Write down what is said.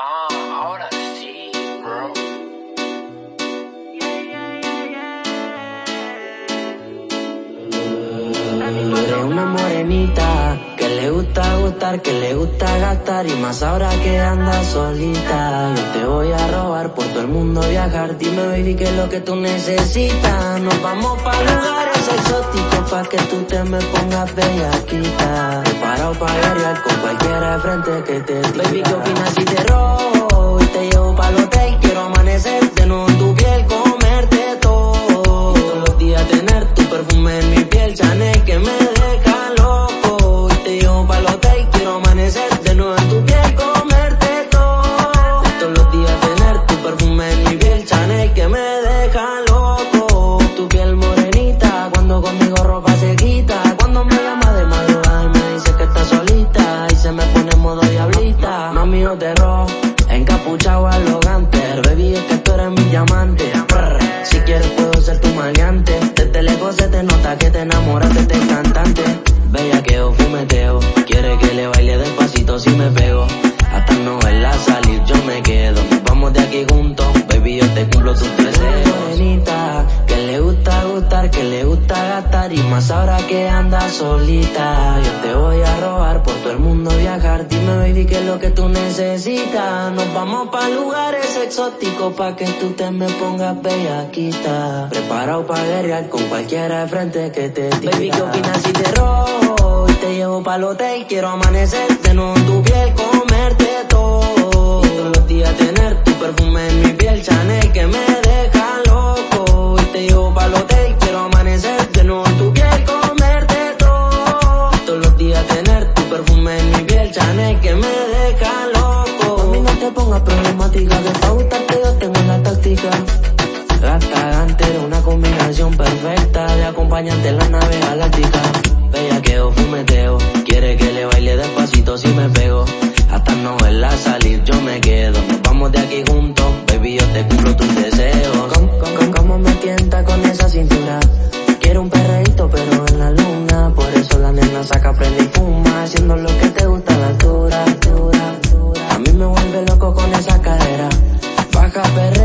Ah, ahora sí, bro. Eres una morenita que le gusta gustar, que le gusta gastar y más ahora que anda solita. Yo te voy a robar por todo el mundo viajar. Dime baby qué es lo que tú necesitas. Nos vamos para lugares exóticos pa' que tú te me pongas bellaquita. Preparado para guerrear con cualquiera de frente que te tira. Baby qué opinas si te robo se me pone en modo diablita. Mami, yo te robo, encapuchado arrogante. Baby, es que tú eres mi diamante. Brr, Si quieres puedo ser tu maleante. Desde lejos se te nota que te enamoraste de este cantante. Bella que fumeteo, quiere que le baile despacito si me pego. Hasta no verla salir yo me quedo. Vamos de aquí juntos, baby yo te cumplo tus deseos. Que le gusta gustar, que le gusta gastar y más ahora que anda solita. Yo te Dime baby qué es lo que tú necesitas. Nos vamos pa lugares exóticos pa que tú te me pongas bellaquita. Preparado pa guerrear con cualquiera de frente que te tira. Baby qué opinas si te robo y te llevo pa'l hotel. Quiero amanecer de en tu piel, comerte Chanel que me deja loco. Mami no te pongas problemática, que pa' gustarte yo tengo la táctica. Gata gante, una combinación perfecta de acompañante en la nave galáctica. Bellaqueo, fumeteo, quiere que le baile despacito si me pego. Hasta no verla salir yo me quedo. Nos vamos de aquí juntos, baby yo te cumplo tus deseos. Com, com, como me tienta con esa cintura. Quiero un perreíto pero en la luna. Por eso la nena saca, prende y fuma. Haciendo lo que te gusta pero